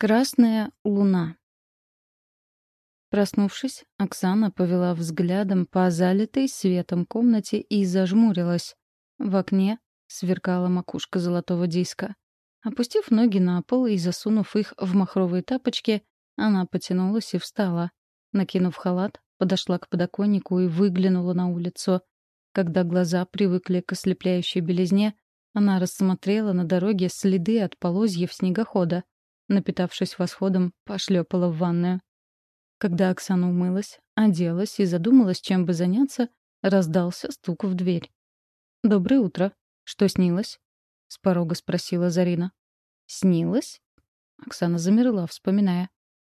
Красная луна. Проснувшись, Оксана повела взглядом по залитой светом комнате и зажмурилась. В окне сверкала макушка золотого диска. Опустив ноги на пол и засунув их в махровые тапочки, она потянулась и встала. Накинув халат, подошла к подоконнику и выглянула на улицу. Когда глаза привыкли к ослепляющей белизне, она рассмотрела на дороге следы от полозьев снегохода — напитавшись восходом, пошлепала в ванную. Когда Оксана умылась, оделась и задумалась, чем бы заняться, раздался стук в дверь. «Доброе утро. Что снилось?» — с порога спросила Зарина. «Снилось?» Оксана замерла, вспоминая.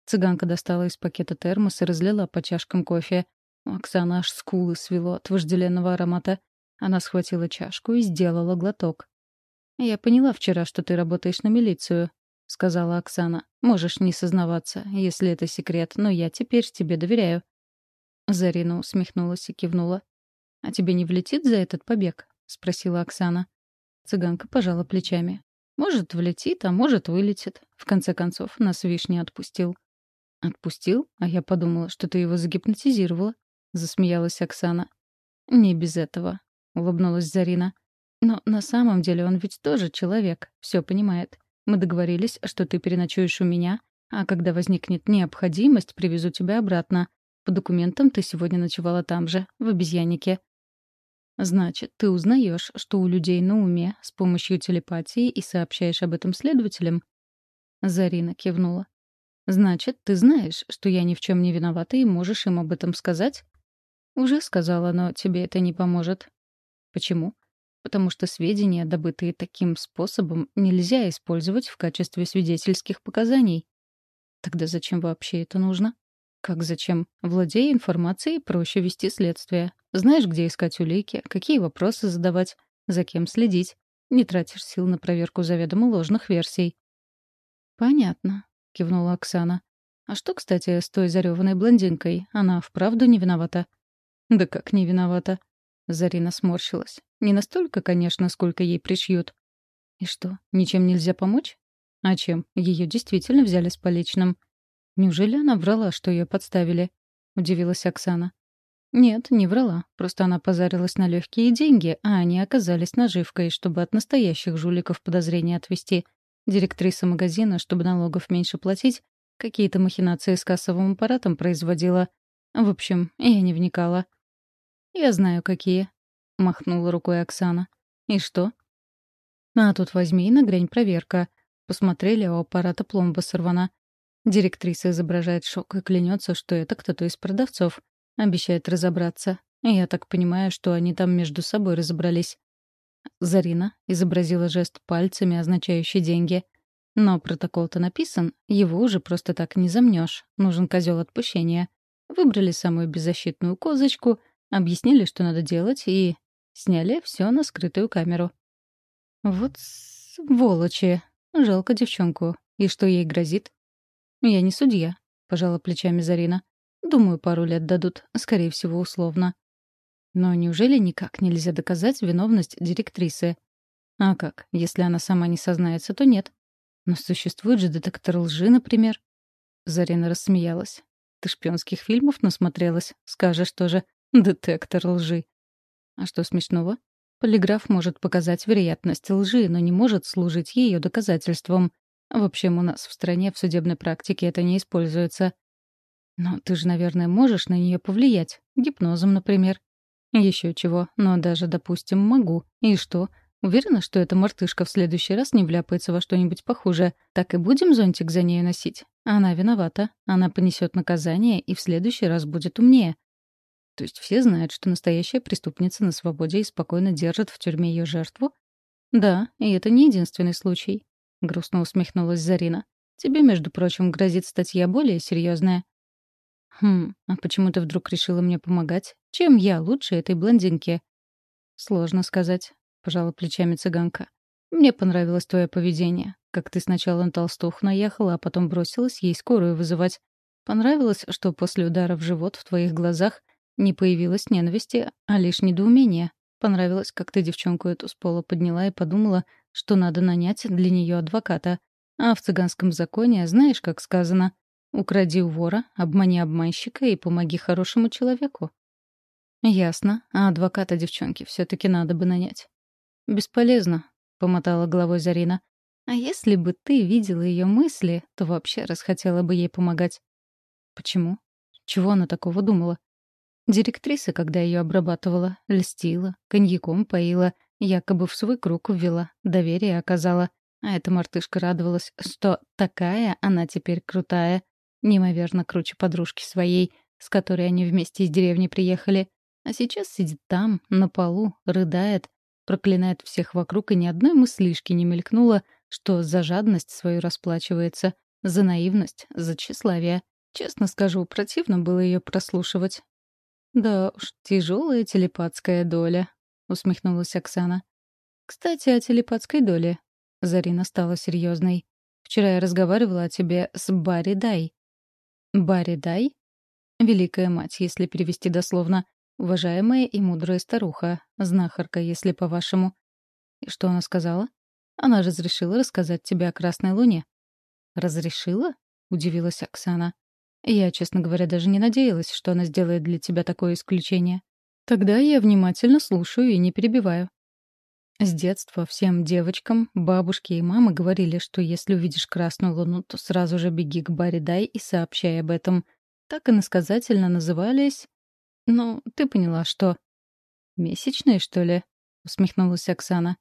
Цыганка достала из пакета термос и разлила по чашкам кофе. У Оксаны аж скулы свело от вожделенного аромата. Она схватила чашку и сделала глоток. «Я поняла вчера, что ты работаешь на милицию», — сказала Оксана. «Можешь не сознаваться, если это секрет, но я теперь тебе доверяю». Зарина усмехнулась и кивнула. «А тебе не влетит за этот побег?» — спросила Оксана. Цыганка пожала плечами. «Может, влетит, а может, вылетит. В конце концов, нас вишня отпустил». «Отпустил? А я подумала, что ты его загипнотизировала», — засмеялась Оксана. «Не без этого», — улыбнулась Зарина. «Но на самом деле он ведь тоже человек, все понимает. Мы договорились, что ты переночуешь у меня, а когда возникнет необходимость, привезу тебя обратно. По документам ты сегодня ночевала там же, в обезьяннике. Значит, ты узнаешь, что у людей на уме с помощью телепатии и сообщаешь об этом следователям? Зарина кивнула. Значит, ты знаешь, что я ни в чем не виновата и можешь им об этом сказать? Уже сказала, но тебе это не поможет. Почему? Потому что сведения, добытые таким способом, нельзя использовать в качестве свидетельских показаний. Тогда зачем вообще это нужно? Как зачем? Владея информацией, проще вести следствие. Знаешь, где искать улики, какие вопросы задавать, за кем следить. Не тратишь сил на проверку заведомо ложных версий. «Понятно», — кивнула Оксана. «А что, кстати, с той зареванной блондинкой? Она вправду не виновата?» «Да как не виновата?» Зарина сморщилась. Не настолько, конечно, сколько ей пришьют. И что, ничем нельзя помочь? А чем? Ее действительно взяли с поличным. Неужели она врала, что ее подставили? Удивилась Оксана. Нет, не врала. Просто она позарилась на легкие деньги, а они оказались наживкой, чтобы от настоящих жуликов подозрения отвести. Директриса магазина, чтобы налогов меньше платить, какие-то махинации с кассовым аппаратом производила. В общем, я не вникала. «Я знаю, какие», — махнула рукой Оксана. «И что?» «А тут возьми и нагрянь проверка». Посмотрели, а у аппарата пломба сорвана. Директриса изображает шок и клянется, что это кто-то из продавцов. Обещает разобраться. я так понимаю, что они там между собой разобрались. Зарина изобразила жест пальцами, означающий деньги. Но протокол-то написан, его уже просто так не замнешь. Нужен козел отпущения. Выбрали самую беззащитную козочку — Объяснили, что надо делать, и сняли все на скрытую камеру. Вот сволочи. Жалко девчонку. И что ей грозит? Я не судья, пожала плечами Зарина. Думаю, пару лет дадут, скорее всего, условно. Но неужели никак нельзя доказать виновность директрисы? А как? Если она сама не сознается, то нет. Но существует же детектор лжи, например. Зарина рассмеялась. Ты шпионских фильмов насмотрелась? Скажешь тоже. Детектор лжи. А что смешного? Полиграф может показать вероятность лжи, но не может служить ее доказательством. В общем, у нас в стране в судебной практике это не используется. Но ты же, наверное, можешь на нее повлиять. Гипнозом, например. Еще чего. Но даже, допустим, могу. И что? Уверена, что эта мартышка в следующий раз не вляпается во что-нибудь похуже. Так и будем зонтик за нею носить? Она виновата. Она понесет наказание и в следующий раз будет умнее. То есть все знают, что настоящая преступница на свободе и спокойно держит в тюрьме ее жертву? Да, и это не единственный случай. Грустно усмехнулась Зарина. Тебе, между прочим, грозит статья более серьезная. Хм, а почему ты вдруг решила мне помогать? Чем я лучше этой блондинки? Сложно сказать, пожала плечами цыганка. Мне понравилось твое поведение. Как ты сначала на толстуху наехала, а потом бросилась ей скорую вызывать. Понравилось, что после удара в живот в твоих глазах не появилось ненависти, а лишь недоумение. Понравилось, как ты девчонку эту с пола подняла и подумала, что надо нанять для нее адвоката. А в цыганском законе знаешь, как сказано «Укради у вора, обмани обманщика и помоги хорошему человеку». «Ясно. А адвоката девчонки все таки надо бы нанять». «Бесполезно», — помотала головой Зарина. «А если бы ты видела ее мысли, то вообще расхотела бы ей помогать». «Почему? Чего она такого думала?» Директриса, когда ее обрабатывала, льстила, коньяком поила, якобы в свой круг ввела, доверие оказала. А эта мартышка радовалась, что такая она теперь крутая, неимоверно круче подружки своей, с которой они вместе из деревни приехали. А сейчас сидит там, на полу, рыдает, проклинает всех вокруг, и ни одной мыслишки не мелькнуло, что за жадность свою расплачивается, за наивность, за тщеславие. Честно скажу, противно было ее прослушивать. «Да уж, тяжелая телепатская доля», — усмехнулась Оксана. «Кстати, о телепатской доле». Зарина стала серьезной. «Вчера я разговаривала о тебе с Барри Дай». «Барри Дай?» «Великая мать, если перевести дословно. Уважаемая и мудрая старуха, знахарка, если по-вашему». «И что она сказала?» «Она разрешила рассказать тебе о Красной Луне». «Разрешила?» — удивилась Оксана. Я, честно говоря, даже не надеялась, что она сделает для тебя такое исключение. Тогда я внимательно слушаю и не перебиваю. С детства всем девочкам, бабушке и мамы говорили, что если увидишь красную луну, то сразу же беги к Барри Дай и сообщай об этом. Так иносказательно назывались... Ну, ты поняла, что... «Месячные, что ли?» — усмехнулась Оксана.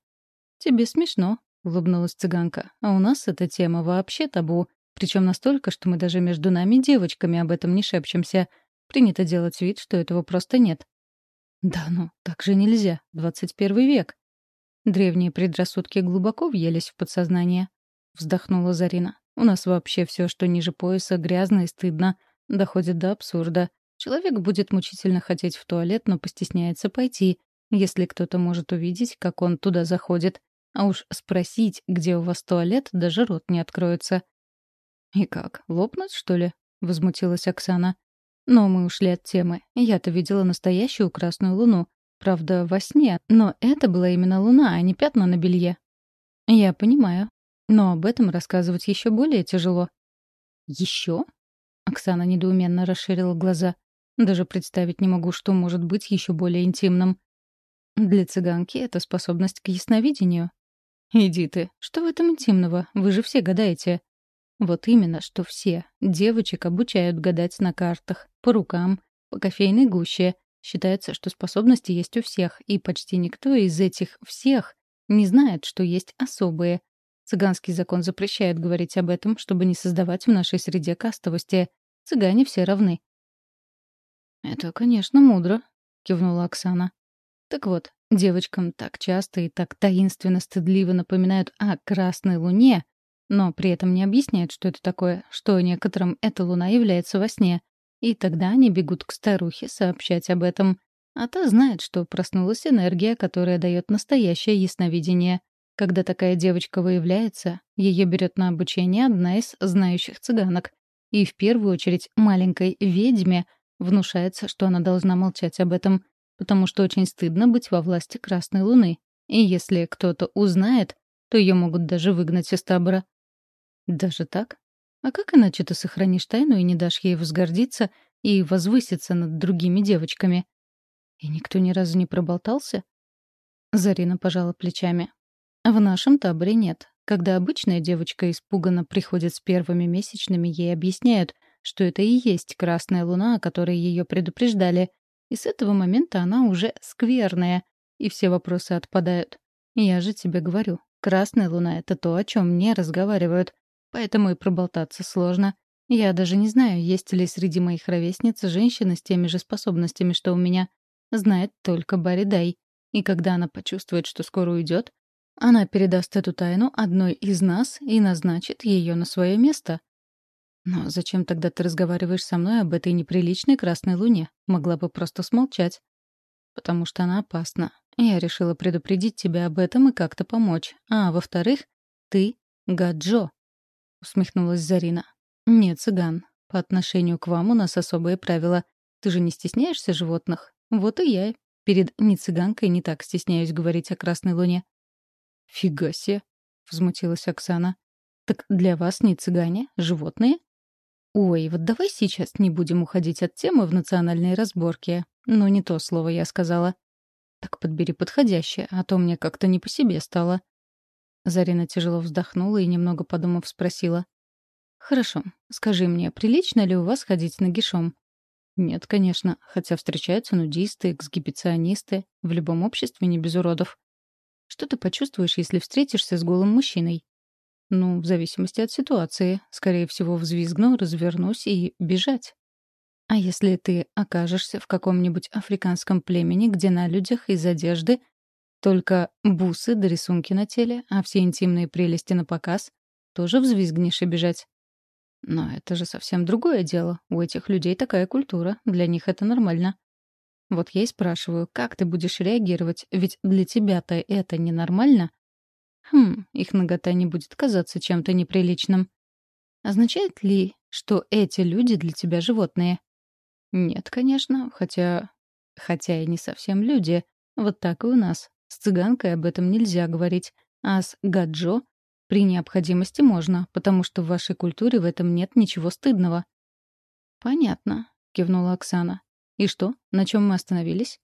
«Тебе смешно», — улыбнулась цыганка. «А у нас эта тема вообще табу. Причем настолько, что мы даже между нами девочками об этом не шепчемся. Принято делать вид, что этого просто нет. Да ну, так же нельзя. 21 век. Древние предрассудки глубоко въелись в подсознание. Вздохнула Зарина. У нас вообще все, что ниже пояса, грязно и стыдно. Доходит до абсурда. Человек будет мучительно хотеть в туалет, но постесняется пойти, если кто-то может увидеть, как он туда заходит. А уж спросить, где у вас туалет, даже рот не откроется. «И как, лопнуть, что ли?» — возмутилась Оксана. «Но мы ушли от темы. Я-то видела настоящую красную луну. Правда, во сне, но это была именно луна, а не пятна на белье». «Я понимаю. Но об этом рассказывать еще более тяжело». «Еще?» Оксана недоуменно расширила глаза. «Даже представить не могу, что может быть еще более интимным». «Для цыганки это способность к ясновидению». «Иди ты. Что в этом интимного? Вы же все гадаете». Вот именно, что все. Девочек обучают гадать на картах, по рукам, по кофейной гуще. Считается, что способности есть у всех, и почти никто из этих «всех» не знает, что есть особые. Цыганский закон запрещает говорить об этом, чтобы не создавать в нашей среде кастовости. Цыгане все равны. «Это, конечно, мудро», — кивнула Оксана. «Так вот, девочкам так часто и так таинственно стыдливо напоминают о Красной Луне, но при этом не объясняет, что это такое, что некоторым эта луна является во сне. И тогда они бегут к старухе сообщать об этом. А та знает, что проснулась энергия, которая дает настоящее ясновидение. Когда такая девочка выявляется, ее берет на обучение одна из знающих цыганок. И в первую очередь маленькой ведьме внушается, что она должна молчать об этом, потому что очень стыдно быть во власти Красной Луны. И если кто-то узнает, то ее могут даже выгнать из табора. Даже так? А как иначе ты сохранишь тайну и не дашь ей возгордиться и возвыситься над другими девочками? И никто ни разу не проболтался? Зарина пожала плечами. В нашем таборе нет. Когда обычная девочка испуганно приходит с первыми месячными, ей объясняют, что это и есть красная луна, о которой ее предупреждали. И с этого момента она уже скверная, и все вопросы отпадают. Я же тебе говорю, красная луна — это то, о чем не разговаривают. Поэтому и проболтаться сложно. Я даже не знаю, есть ли среди моих ровесниц женщины с теми же способностями, что у меня. Знает только Барри Дай. И когда она почувствует, что скоро уйдет, она передаст эту тайну одной из нас и назначит ее на свое место. Но зачем тогда ты разговариваешь со мной об этой неприличной красной луне? Могла бы просто смолчать. Потому что она опасна. Я решила предупредить тебя об этом и как-то помочь. А, во-вторых, ты — Гаджо усмехнулась Зарина. «Нет, цыган. По отношению к вам у нас особые правила. Ты же не стесняешься животных? Вот и я. Перед не цыганкой не так стесняюсь говорить о Красной Луне». «Фига себе!» — взмутилась Оксана. Так для вас не цыгане, животные? Ой, вот давай сейчас не будем уходить от темы в национальной разборке. Ну, не то слово я сказала. Так подбери подходящее, а то мне как-то не по себе стало. Зарина тяжело вздохнула и, немного подумав, спросила. «Хорошо. Скажи мне, прилично ли у вас ходить нагишом?» «Нет, конечно. Хотя встречаются нудисты, эксгибиционисты. В любом обществе не без уродов. Что ты почувствуешь, если встретишься с голым мужчиной?» «Ну, в зависимости от ситуации. Скорее всего, взвизгну, развернусь и бежать». «А если ты окажешься в каком-нибудь африканском племени, где на людях из одежды только бусы да рисунки на теле, а все интимные прелести на показ, тоже взвизгнешь и бежать?» Но это же совсем другое дело. У этих людей такая культура, для них это нормально. Вот я и спрашиваю, как ты будешь реагировать, ведь для тебя-то это ненормально? Хм, их нагота не будет казаться чем-то неприличным. Означает ли, что эти люди для тебя животные? Нет, конечно, хотя... Хотя и не совсем люди. Вот так и у нас. С цыганкой об этом нельзя говорить. А с гаджо при необходимости можно, потому что в вашей культуре в этом нет ничего стыдного. Понятно, кивнула Оксана. И что, на чем мы остановились?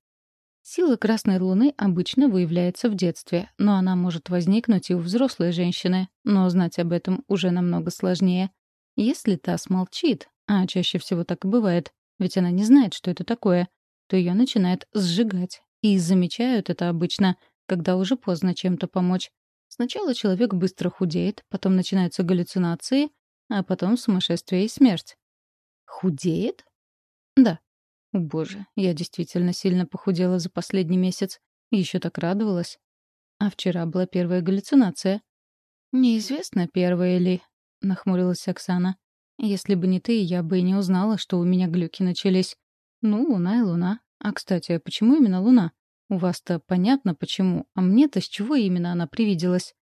Сила красной луны обычно выявляется в детстве, но она может возникнуть и у взрослой женщины, но знать об этом уже намного сложнее. Если та смолчит, а чаще всего так и бывает, ведь она не знает, что это такое, то ее начинает сжигать. И замечают это обычно, когда уже поздно чем-то помочь. Сначала человек быстро худеет, потом начинаются галлюцинации, а потом сумасшествие и смерть. Худеет? Да. О, боже, я действительно сильно похудела за последний месяц. Еще так радовалась. А вчера была первая галлюцинация. Неизвестно, первая ли, нахмурилась Оксана. Если бы не ты, я бы и не узнала, что у меня глюки начались. Ну, луна и луна. А, кстати, а почему именно луна? У вас-то понятно, почему, а мне-то с чего именно она привиделась?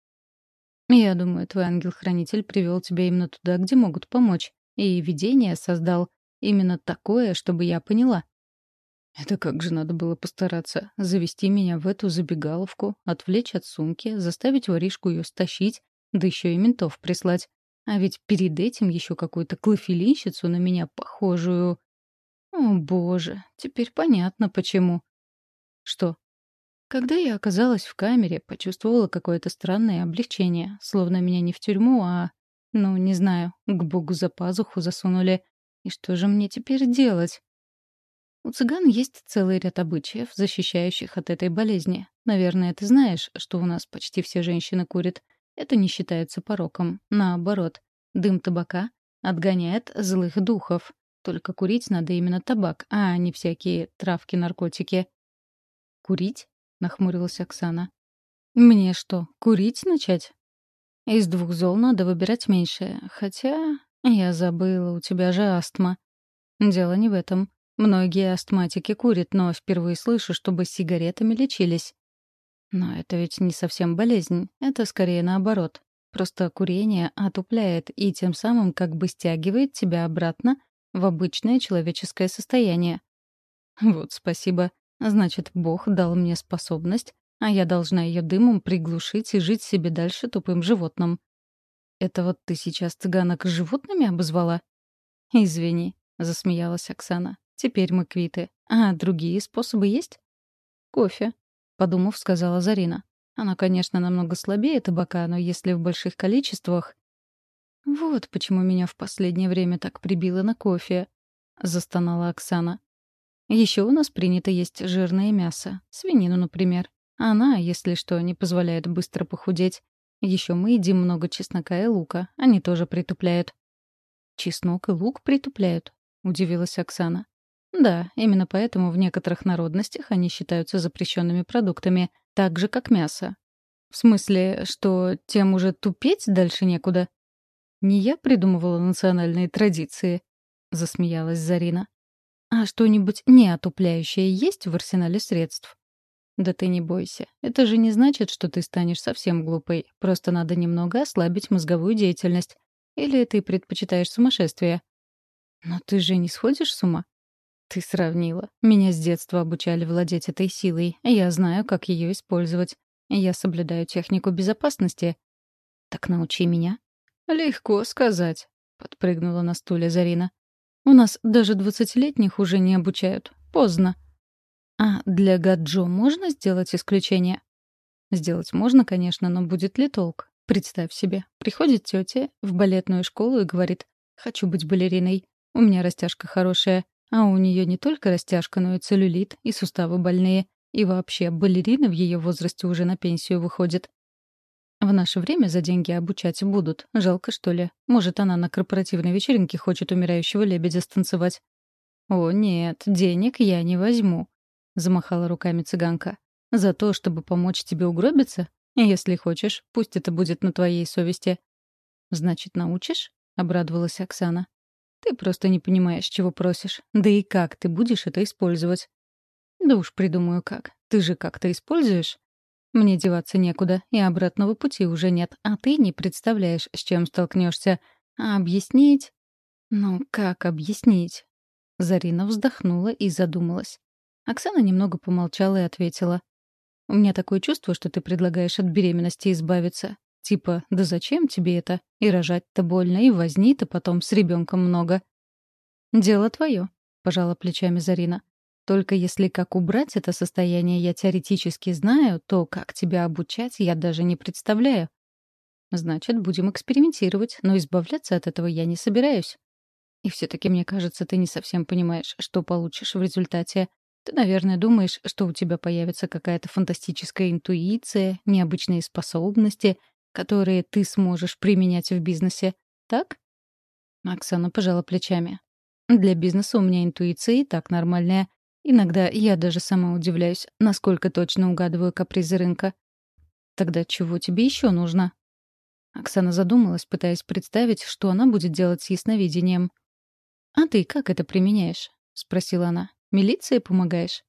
Я думаю, твой ангел-хранитель привел тебя именно туда, где могут помочь. И видение создал именно такое, чтобы я поняла. Это как же надо было постараться. Завести меня в эту забегаловку, отвлечь от сумки, заставить воришку ее стащить, да еще и ментов прислать. А ведь перед этим еще какую-то клофелинщицу на меня похожую. О, боже, теперь понятно, почему. Что? Когда я оказалась в камере, почувствовала какое-то странное облегчение, словно меня не в тюрьму, а, ну, не знаю, к богу за пазуху засунули. И что же мне теперь делать? У цыган есть целый ряд обычаев, защищающих от этой болезни. Наверное, ты знаешь, что у нас почти все женщины курят. Это не считается пороком. Наоборот, дым табака отгоняет злых духов. Только курить надо именно табак, а не всякие травки-наркотики. «Курить?» — нахмурилась Оксана. «Мне что, курить начать?» «Из двух зол надо выбирать меньшее. Хотя я забыла, у тебя же астма». «Дело не в этом. Многие астматики курят, но впервые слышу, чтобы сигаретами лечились». «Но это ведь не совсем болезнь. Это скорее наоборот. Просто курение отупляет и тем самым как бы стягивает тебя обратно в обычное человеческое состояние». «Вот спасибо. Значит, Бог дал мне способность, а я должна ее дымом приглушить и жить себе дальше тупым животным. Это вот ты сейчас цыганок животными обозвала? Извини, засмеялась Оксана. Теперь мы квиты. А другие способы есть? Кофе, подумав, сказала Зарина. Она, конечно, намного слабее табака, но если в больших количествах... Вот почему меня в последнее время так прибило на кофе, застонала Оксана. Еще у нас принято есть жирное мясо, свинину, например. Она, если что, не позволяет быстро похудеть. Еще мы едим много чеснока и лука, они тоже притупляют. Чеснок и лук притупляют, удивилась Оксана. Да, именно поэтому в некоторых народностях они считаются запрещенными продуктами, так же как мясо. В смысле, что тем уже тупеть дальше некуда? Не я придумывала национальные традиции, засмеялась Зарина. А что-нибудь неотупляющее есть в арсенале средств? Да ты не бойся. Это же не значит, что ты станешь совсем глупой. Просто надо немного ослабить мозговую деятельность. Или ты предпочитаешь сумасшествие? Но ты же не сходишь с ума? Ты сравнила. Меня с детства обучали владеть этой силой. Я знаю, как ее использовать. Я соблюдаю технику безопасности. Так научи меня. «Легко сказать», — подпрыгнула на стуле Зарина. «У нас даже двадцатилетних уже не обучают. Поздно». «А для Гаджо можно сделать исключение?» «Сделать можно, конечно, но будет ли толк? Представь себе, приходит тетя в балетную школу и говорит, «Хочу быть балериной. У меня растяжка хорошая, а у нее не только растяжка, но и целлюлит, и суставы больные. И вообще, балерина в ее возрасте уже на пенсию выходит. В наше время за деньги обучать будут. Жалко, что ли? Может, она на корпоративной вечеринке хочет умирающего лебедя станцевать? «О, нет, денег я не возьму», — замахала руками цыганка. «За то, чтобы помочь тебе угробиться? Если хочешь, пусть это будет на твоей совести». «Значит, научишь?» — обрадовалась Оксана. «Ты просто не понимаешь, чего просишь. Да и как ты будешь это использовать?» «Да уж придумаю как. Ты же как-то используешь?» Мне деваться некуда, и обратного пути уже нет, а ты не представляешь, с чем столкнешься. А объяснить? Ну, как объяснить? Зарина вздохнула и задумалась. Оксана немного помолчала и ответила. «У меня такое чувство, что ты предлагаешь от беременности избавиться. Типа, да зачем тебе это? И рожать-то больно, и возни-то потом с ребенком много». «Дело твое», — пожала плечами Зарина. Только если как убрать это состояние я теоретически знаю, то как тебя обучать я даже не представляю. Значит, будем экспериментировать, но избавляться от этого я не собираюсь. И все-таки, мне кажется, ты не совсем понимаешь, что получишь в результате. Ты, наверное, думаешь, что у тебя появится какая-то фантастическая интуиция, необычные способности, которые ты сможешь применять в бизнесе. Так? Оксана пожала плечами. Для бизнеса у меня интуиция и так нормальная. Иногда я даже сама удивляюсь, насколько точно угадываю капризы рынка. Тогда чего тебе еще нужно? Оксана задумалась, пытаясь представить, что она будет делать с ясновидением. «А ты как это применяешь?» — спросила она. «Милиции помогаешь?»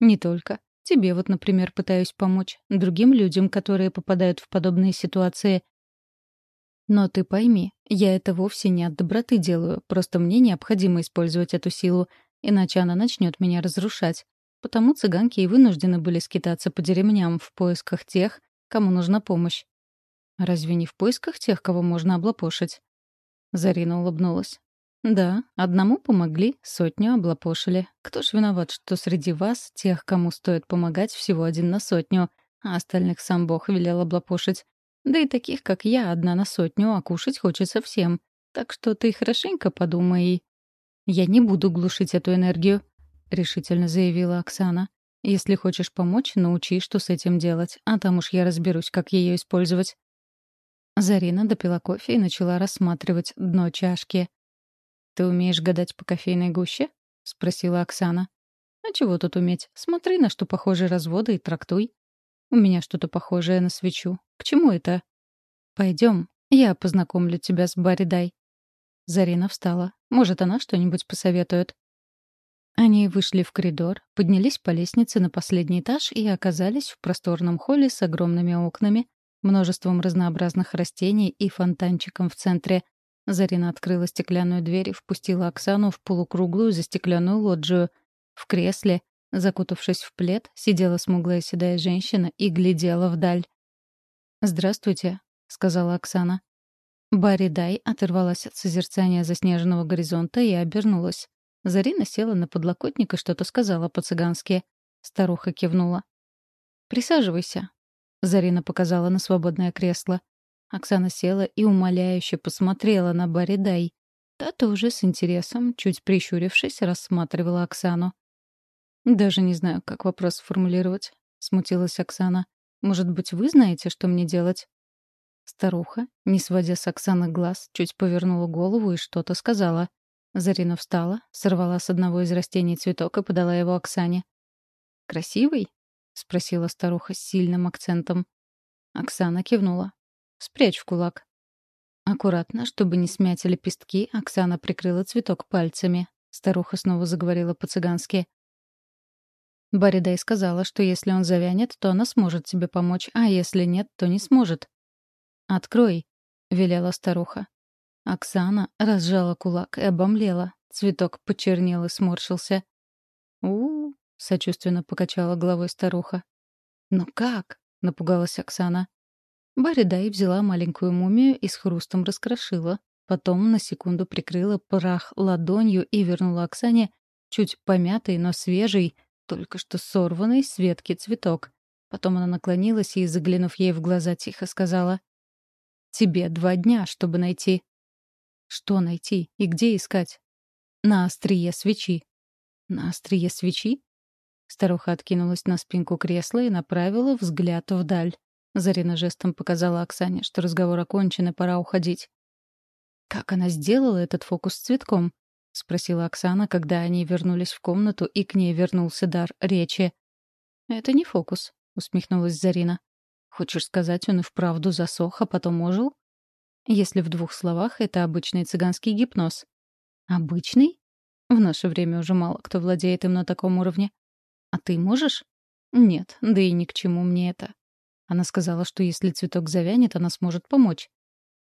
«Не только. Тебе вот, например, пытаюсь помочь. Другим людям, которые попадают в подобные ситуации. Но ты пойми, я это вовсе не от доброты делаю, просто мне необходимо использовать эту силу, иначе она начнет меня разрушать. Потому цыганки и вынуждены были скитаться по деревням в поисках тех, кому нужна помощь. Разве не в поисках тех, кого можно облапошить? Зарина улыбнулась. Да, одному помогли, сотню облапошили. Кто ж виноват, что среди вас, тех, кому стоит помогать, всего один на сотню, а остальных сам Бог велел облапошить. Да и таких, как я, одна на сотню, а кушать хочется всем. Так что ты хорошенько подумай «Я не буду глушить эту энергию», — решительно заявила Оксана. «Если хочешь помочь, научи, что с этим делать, а там уж я разберусь, как ее использовать». Зарина допила кофе и начала рассматривать дно чашки. «Ты умеешь гадать по кофейной гуще?» — спросила Оксана. «А чего тут уметь? Смотри, на что похожи разводы и трактуй. У меня что-то похожее на свечу. К чему это?» «Пойдем, я познакомлю тебя с Баридай». Зарина встала. Может, она что-нибудь посоветует. Они вышли в коридор, поднялись по лестнице на последний этаж и оказались в просторном холле с огромными окнами, множеством разнообразных растений и фонтанчиком в центре. Зарина открыла стеклянную дверь и впустила Оксану в полукруглую застекленную лоджию. В кресле, закутавшись в плед, сидела смуглая седая женщина и глядела вдаль. «Здравствуйте», — сказала Оксана. Барри Дай оторвалась от созерцания заснеженного горизонта и обернулась. Зарина села на подлокотник и что-то сказала по-цыгански. Старуха кивнула. «Присаживайся», — Зарина показала на свободное кресло. Оксана села и умоляюще посмотрела на Барри Дай. Та тоже с интересом, чуть прищурившись, рассматривала Оксану. «Даже не знаю, как вопрос сформулировать», — смутилась Оксана. «Может быть, вы знаете, что мне делать?» Старуха, не сводя с Оксаны глаз, чуть повернула голову и что-то сказала. Зарина встала, сорвала с одного из растений цветок и подала его Оксане. «Красивый?» — спросила старуха с сильным акцентом. Оксана кивнула. «Спрячь в кулак». Аккуратно, чтобы не смять лепестки, Оксана прикрыла цветок пальцами. Старуха снова заговорила по-цыгански. Баридай сказала, что если он завянет, то она сможет тебе помочь, а если нет, то не сможет. «Открой», — велела старуха. Оксана разжала кулак и обомлела. Цветок почернел и сморщился. у, сочувственно покачала головой старуха. «Ну как?» — напугалась Оксана. Баридай взяла маленькую мумию и с хрустом раскрошила. Потом на секунду прикрыла прах ладонью и вернула Оксане чуть помятый, но свежий, только что сорванный с ветки цветок. Потом она наклонилась и, заглянув ей в глаза, тихо сказала. «Тебе два дня, чтобы найти». «Что найти? И где искать?» «На острие свечи». «На острие свечи?» Старуха откинулась на спинку кресла и направила взгляд вдаль. Зарина жестом показала Оксане, что разговор окончен и пора уходить. «Как она сделала этот фокус с цветком?» — спросила Оксана, когда они вернулись в комнату, и к ней вернулся дар речи. «Это не фокус», — усмехнулась Зарина. «Хочешь сказать, он и вправду засох, а потом ожил?» «Если в двух словах, это обычный цыганский гипноз». «Обычный?» В наше время уже мало кто владеет им на таком уровне. «А ты можешь?» «Нет, да и ни к чему мне это. Она сказала, что если цветок завянет, она сможет помочь.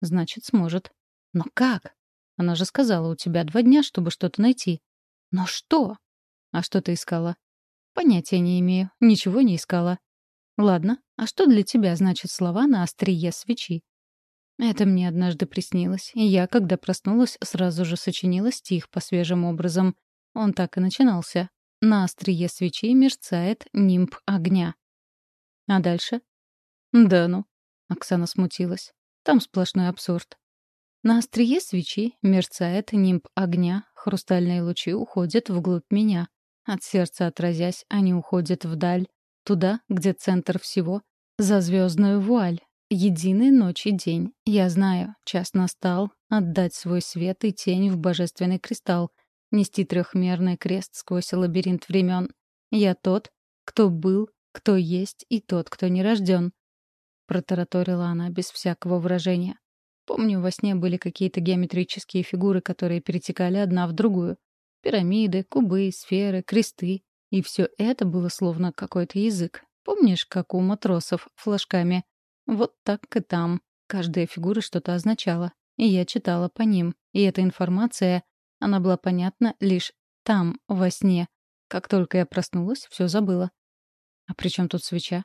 Значит, сможет. Но как? Она же сказала, у тебя два дня, чтобы что-то найти. Но что? А что ты искала? Понятия не имею. Ничего не искала. Ладно, а что для тебя значит слова на острие свечи? Это мне однажды приснилось, и я, когда проснулась, сразу же сочинила стих по свежим образом. Он так и начинался. На острие свечи мерцает нимб огня. А дальше? «Да ну», — Оксана смутилась. «Там сплошной абсурд». На острие свечи мерцает нимб огня, хрустальные лучи уходят вглубь меня. От сердца отразясь, они уходят вдаль, туда, где центр всего, за звездную вуаль. Единый ночь и день. Я знаю, час настал, отдать свой свет и тень в божественный кристалл, нести трехмерный крест сквозь лабиринт времен. Я тот, кто был, кто есть, и тот, кто не рожден. — протараторила она без всякого выражения. Помню, во сне были какие-то геометрические фигуры, которые перетекали одна в другую. Пирамиды, кубы, сферы, кресты. И все это было словно какой-то язык. Помнишь, как у матросов флажками? Вот так и там. Каждая фигура что-то означала. И я читала по ним. И эта информация, она была понятна лишь там, во сне. Как только я проснулась, все забыла. А при чем тут свеча?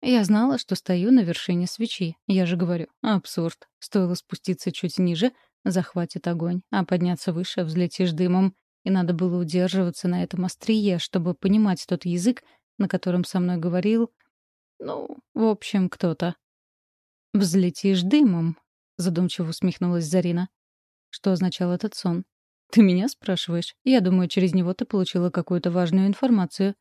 Я знала, что стою на вершине свечи. Я же говорю, абсурд. Стоило спуститься чуть ниже, захватит огонь, а подняться выше, взлетишь дымом. И надо было удерживаться на этом острие, чтобы понимать тот язык, на котором со мной говорил... Ну, в общем, кто-то. «Взлетишь дымом», — задумчиво усмехнулась Зарина. Что означал этот сон? «Ты меня спрашиваешь? Я думаю, через него ты получила какую-то важную информацию».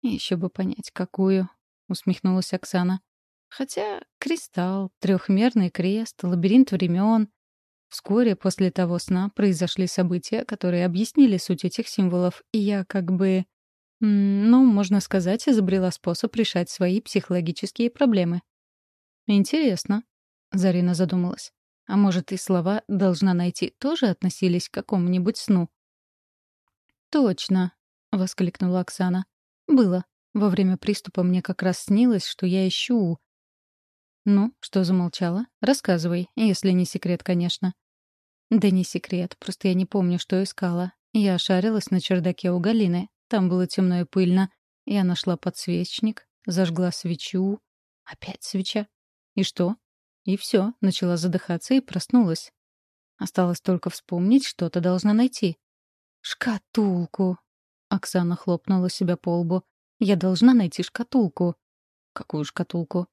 Еще бы понять, какую. — усмехнулась Оксана. «Хотя кристалл, трехмерный крест, лабиринт времен. Вскоре после того сна произошли события, которые объяснили суть этих символов, и я как бы... Ну, можно сказать, изобрела способ решать свои психологические проблемы. «Интересно», — Зарина задумалась. «А может, и слова «должна найти» тоже относились к какому-нибудь сну?» «Точно», — воскликнула Оксана. «Было. Во время приступа мне как раз снилось, что я ищу... Ну, что замолчала? Рассказывай, если не секрет, конечно. Да не секрет, просто я не помню, что искала. Я шарилась на чердаке у Галины. Там было темно и пыльно. Я нашла подсвечник, зажгла свечу. Опять свеча. И что? И все, начала задыхаться и проснулась. Осталось только вспомнить, что-то должна найти. «Шкатулку!» Оксана хлопнула себя по лбу. Я должна найти шкатулку. Какую шкатулку?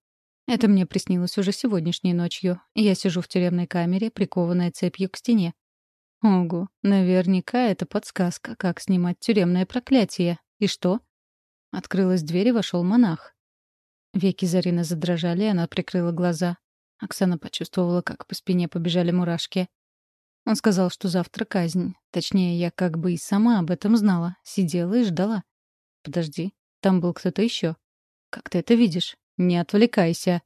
Это мне приснилось уже сегодняшней ночью. Я сижу в тюремной камере, прикованная цепью к стене. Ого, наверняка это подсказка, как снимать тюремное проклятие. И что? Открылась дверь и вошел монах. Веки Зарины задрожали, и она прикрыла глаза. Оксана почувствовала, как по спине побежали мурашки. Он сказал, что завтра казнь. Точнее, я как бы и сама об этом знала. Сидела и ждала. Подожди, там был кто-то еще. Как ты это видишь? Не отвлекайся.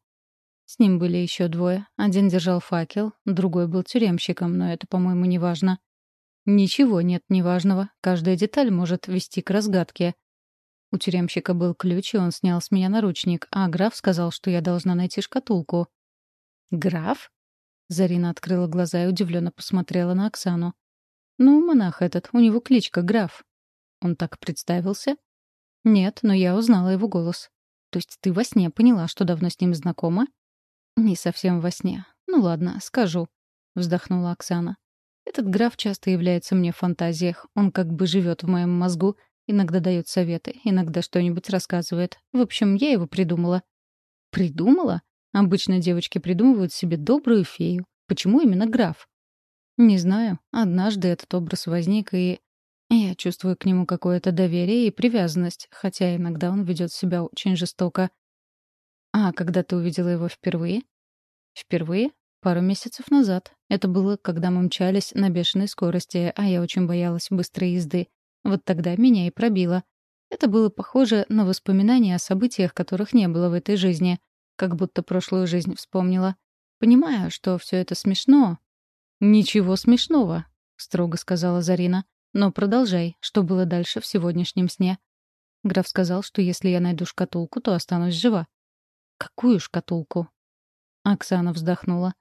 С ним были еще двое. Один держал факел, другой был тюремщиком, но это, по-моему, не важно. Ничего нет неважного. Каждая деталь может вести к разгадке. У тюремщика был ключ, и он снял с меня наручник, а граф сказал, что я должна найти шкатулку. «Граф?» Зарина открыла глаза и удивленно посмотрела на Оксану. «Ну, монах этот, у него кличка Граф». Он так представился? «Нет, но я узнала его голос». «То есть ты во сне поняла, что давно с ним знакома?» Не совсем во сне. Ну ладно, скажу, вздохнула Оксана. Этот граф часто является мне в фантазиях. Он как бы живет в моем мозгу, иногда дает советы, иногда что-нибудь рассказывает. В общем, я его придумала. Придумала? Обычно девочки придумывают себе добрую фею. Почему именно граф? Не знаю. Однажды этот образ возник, и я чувствую к нему какое-то доверие и привязанность, хотя иногда он ведет себя очень жестоко. А когда ты увидела его впервые? Впервые? Пару месяцев назад. Это было, когда мы мчались на бешеной скорости, а я очень боялась быстрой езды. Вот тогда меня и пробило. Это было похоже на воспоминания о событиях, которых не было в этой жизни. Как будто прошлую жизнь вспомнила. Понимаю, что все это смешно. «Ничего смешного», — строго сказала Зарина. «Но продолжай, что было дальше в сегодняшнем сне». Граф сказал, что если я найду шкатулку, то останусь жива. «Какую шкатулку?» Оксана вздохнула.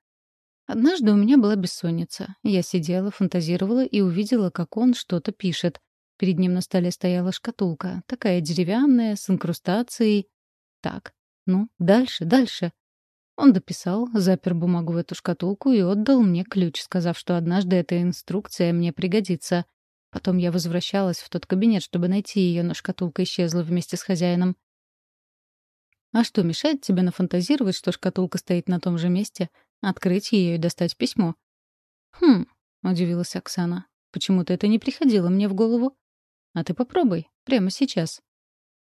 Однажды у меня была бессонница. Я сидела, фантазировала и увидела, как он что-то пишет. Перед ним на столе стояла шкатулка, такая деревянная, с инкрустацией. Так, ну, дальше, дальше. Он дописал, запер бумагу в эту шкатулку и отдал мне ключ, сказав, что однажды эта инструкция мне пригодится. Потом я возвращалась в тот кабинет, чтобы найти ее, но шкатулка исчезла вместе с хозяином. А что мешает тебе нафантазировать, что шкатулка стоит на том же месте, открыть ее и достать письмо? Хм, удивилась Оксана. Почему-то это не приходило мне в голову. А ты попробуй, прямо сейчас.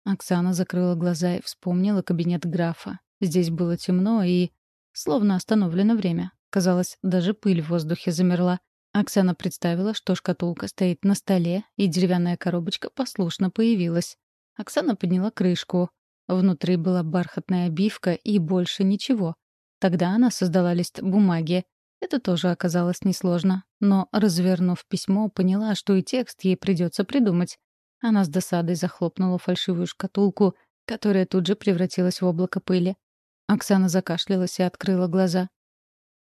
Оксана закрыла глаза и вспомнила кабинет графа. Здесь было темно и... Словно остановлено время. Казалось, даже пыль в воздухе замерла. Оксана представила, что шкатулка стоит на столе, и деревянная коробочка послушно появилась. Оксана подняла крышку. Внутри была бархатная обивка и больше ничего. Тогда она создала лист бумаги. Это тоже оказалось несложно. Но, развернув письмо, поняла, что и текст ей придется придумать. Она с досадой захлопнула фальшивую шкатулку, которая тут же превратилась в облако пыли. Оксана закашлялась и открыла глаза.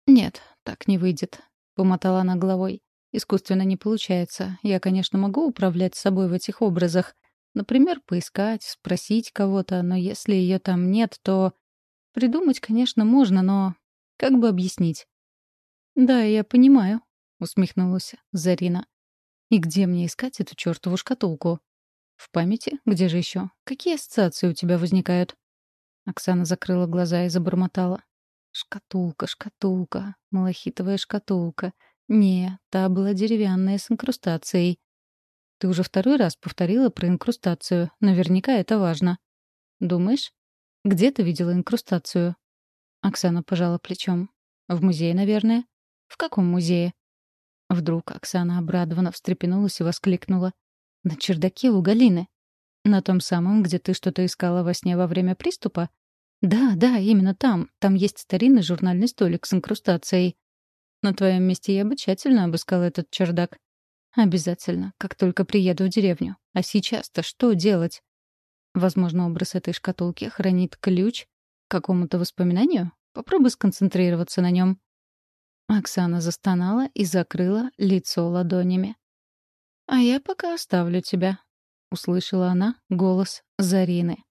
«Нет, так не выйдет», — помотала она головой. «Искусственно не получается. Я, конечно, могу управлять собой в этих образах. Например, поискать, спросить кого-то, но если ее там нет, то... Придумать, конечно, можно, но... Как бы объяснить?» «Да, я понимаю», — усмехнулась Зарина. «И где мне искать эту чертову шкатулку?» «В памяти? Где же еще? Какие ассоциации у тебя возникают?» Оксана закрыла глаза и забормотала. «Шкатулка, шкатулка, малахитовая шкатулка. Не, та была деревянная с инкрустацией. Ты уже второй раз повторила про инкрустацию. Наверняка это важно. Думаешь? Где ты видела инкрустацию?» Оксана пожала плечом. «В музее, наверное». «В каком музее?» Вдруг Оксана обрадованно встрепенулась и воскликнула. «На чердаке у Галины». «На том самом, где ты что-то искала во сне во время приступа?» «Да, да, именно там. Там есть старинный журнальный столик с инкрустацией. На твоем месте я бы тщательно обыскала этот чердак. Обязательно, как только приеду в деревню. А сейчас-то что делать? Возможно, образ этой шкатулки хранит ключ к какому-то воспоминанию? Попробуй сконцентрироваться на нем. Оксана застонала и закрыла лицо ладонями. «А я пока оставлю тебя», — услышала она голос Зарины.